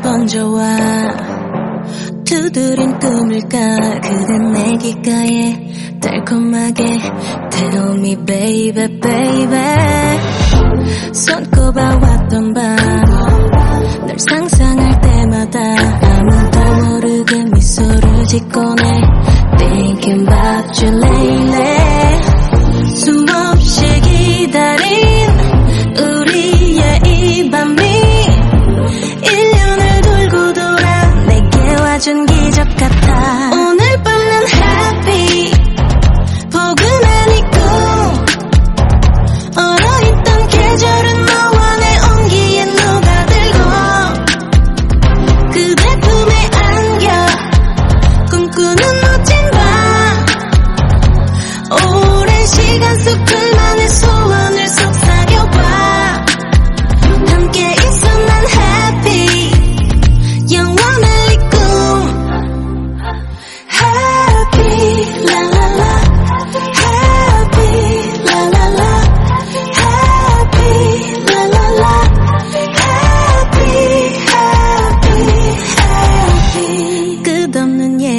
번져와. 두드린 꿈을까? 그댄 내 귓가에 달콤하게 Tell me baby baby. 손꼽아 왔던 밤 널 상상할 때마다 아무도 모르게 미소를 짓고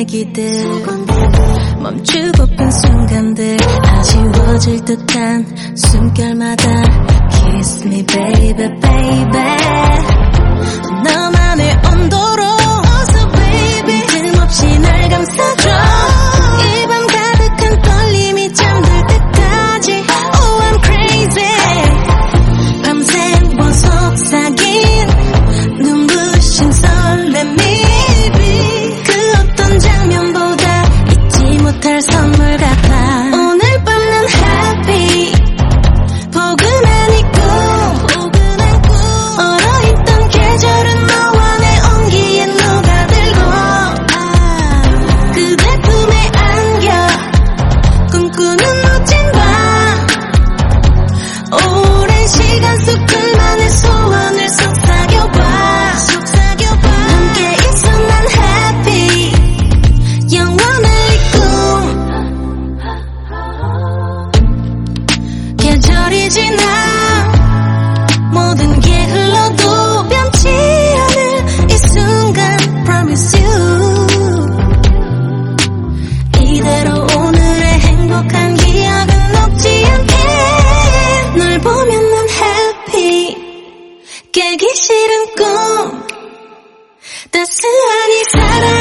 이야기들. 멈추고 픈 순간들 아쉬워질 듯한 숨결마다. Kiss me baby baby. 너만을 僕の 꿈 따스한 이 사랑